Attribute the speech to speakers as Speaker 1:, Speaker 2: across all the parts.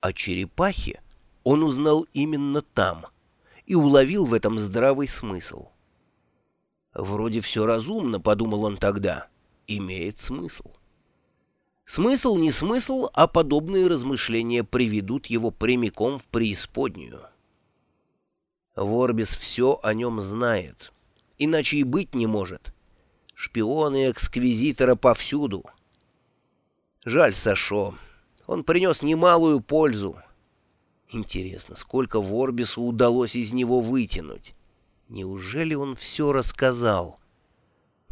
Speaker 1: О черепахе он узнал именно там и уловил в этом здравый смысл. «Вроде все разумно», — подумал он тогда, — «имеет смысл». Смысл не смысл, а подобные размышления приведут его прямиком в преисподнюю. Ворбис все о нем знает, иначе и быть не может. Шпионы эксквизитора повсюду. Жаль Сашо, он принес немалую пользу. Интересно, сколько Ворбису удалось из него вытянуть? Неужели он все рассказал?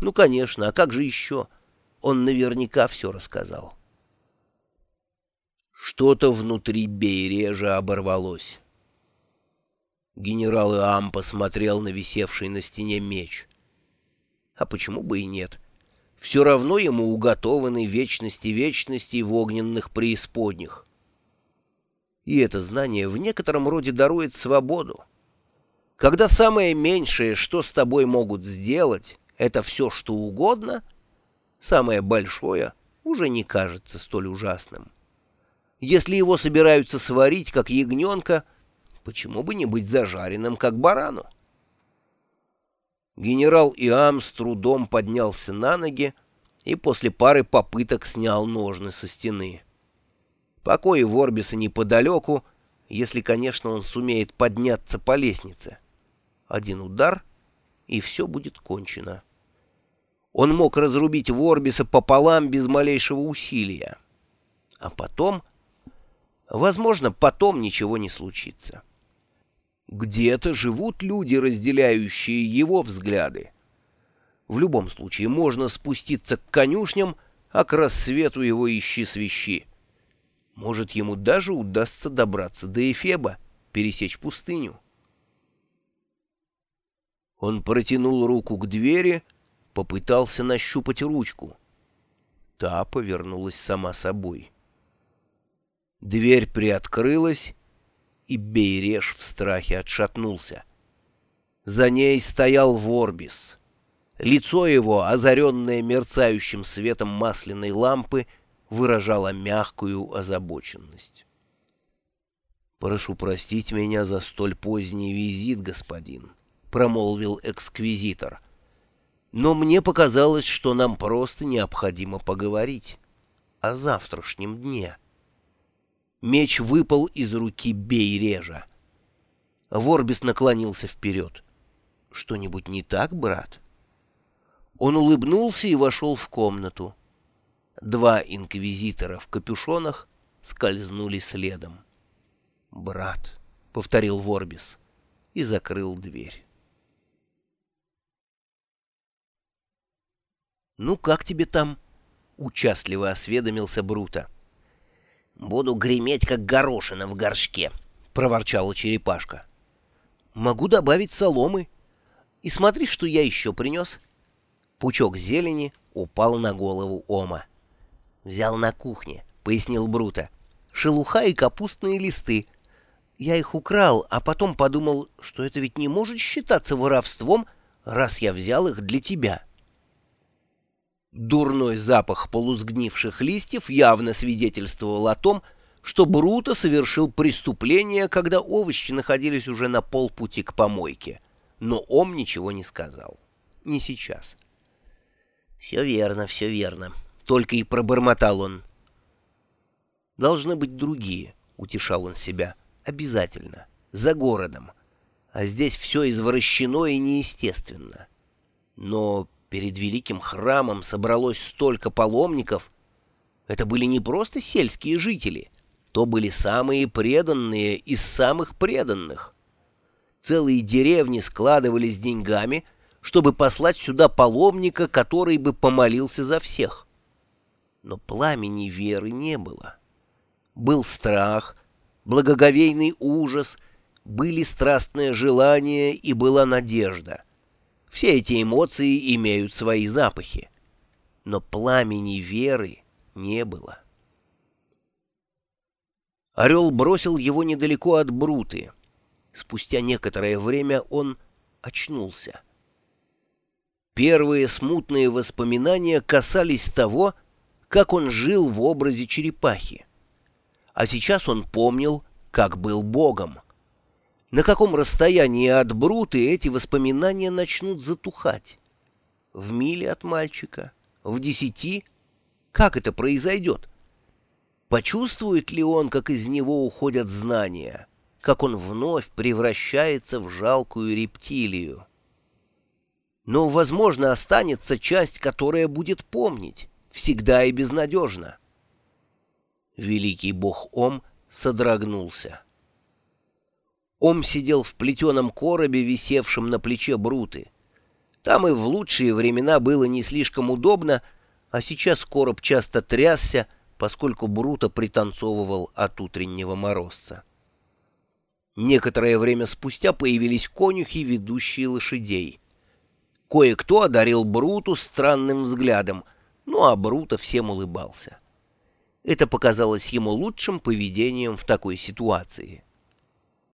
Speaker 1: Ну, конечно, а как же еще? Он наверняка все рассказал. Что-то внутри Бейрежа оборвалось. Генерал Иам посмотрел на висевший на стене меч. А почему бы и нет? Все равно ему уготованы вечности вечностей в огненных преисподних. И это знание в некотором роде дарует свободу. Когда самое меньшее, что с тобой могут сделать, это все, что угодно, самое большое уже не кажется столь ужасным. Если его собираются сварить, как ягненка, почему бы не быть зажаренным, как барану? Генерал Иам с трудом поднялся на ноги и после пары попыток снял ножны со стены. Покои Ворбиса неподалеку, если, конечно, он сумеет подняться по лестнице. Один удар, и все будет кончено. Он мог разрубить Ворбиса пополам без малейшего усилия. А потом... Возможно, потом ничего не случится. Где-то живут люди, разделяющие его взгляды. В любом случае, можно спуститься к конюшням, а к рассвету его ищи свищи. Может, ему даже удастся добраться до Эфеба, пересечь пустыню. Он протянул руку к двери, попытался нащупать ручку. Та повернулась сама собой. Дверь приоткрылась, и Бейреш в страхе отшатнулся. За ней стоял Ворбис. Лицо его, озаренное мерцающим светом масляной лампы, выражало мягкую озабоченность. «Прошу простить меня за столь поздний визит, господин», — промолвил эксквизитор. «Но мне показалось, что нам просто необходимо поговорить о завтрашнем дне». Меч выпал из руки Бейрежа. Ворбис наклонился вперед. «Что-нибудь не так, брат?» Он улыбнулся и вошел в комнату. Два инквизитора в капюшонах скользнули следом. «Брат», — повторил Ворбис и закрыл дверь. «Ну, как тебе там?» — участливо осведомился Брута.
Speaker 2: «Буду греметь, как горошина в горшке», — проворчала черепашка.
Speaker 1: «Могу добавить соломы. И смотри, что я еще принес». Пучок зелени упал на голову Ома.
Speaker 2: «Взял на кухне», — пояснил Брута.
Speaker 1: «Шелуха и капустные листы. Я их украл, а потом подумал, что это ведь не может считаться воровством, раз я взял их для тебя». Дурной запах полусгнивших листьев явно свидетельствовал о том, что Бруто совершил преступление, когда овощи находились уже на полпути к помойке. Но Ом ничего не сказал. Не сейчас.
Speaker 2: «Все верно, все верно», —
Speaker 1: только и пробормотал он. «Должны быть другие», — утешал он себя. «Обязательно. За городом. А здесь все извращено и неестественно. Но Перед великим храмом собралось столько паломников. Это были не просто сельские жители, то были самые преданные из самых преданных. Целые деревни складывались деньгами, чтобы послать сюда паломника, который бы помолился за всех. Но пламени веры не было. Был страх, благоговейный ужас, были страстное желание и была надежда — все эти эмоции имеют свои запахи. Но пламени веры не было. Орел бросил его недалеко от Бруты. Спустя некоторое время он очнулся. Первые смутные воспоминания касались того, как он жил в образе черепахи. а сейчас он помнил, как был богом. На каком расстоянии от Бруты эти воспоминания начнут затухать? В миле от мальчика? В десяти? Как это произойдет? Почувствует ли он, как из него уходят знания? Как он вновь превращается в жалкую рептилию? Но, возможно, останется часть, которая будет помнить, всегда и безнадежно. Великий бог Ом содрогнулся. Ом сидел в плетеном коробе, висевшем на плече Бруты. Там и в лучшие времена было не слишком удобно, а сейчас короб часто трясся, поскольку Брута пританцовывал от утреннего морозца. Некоторое время спустя появились конюхи, ведущие лошадей. Кое-кто одарил Бруту странным взглядом, ну а Брута всем улыбался. Это показалось ему лучшим поведением в такой ситуации.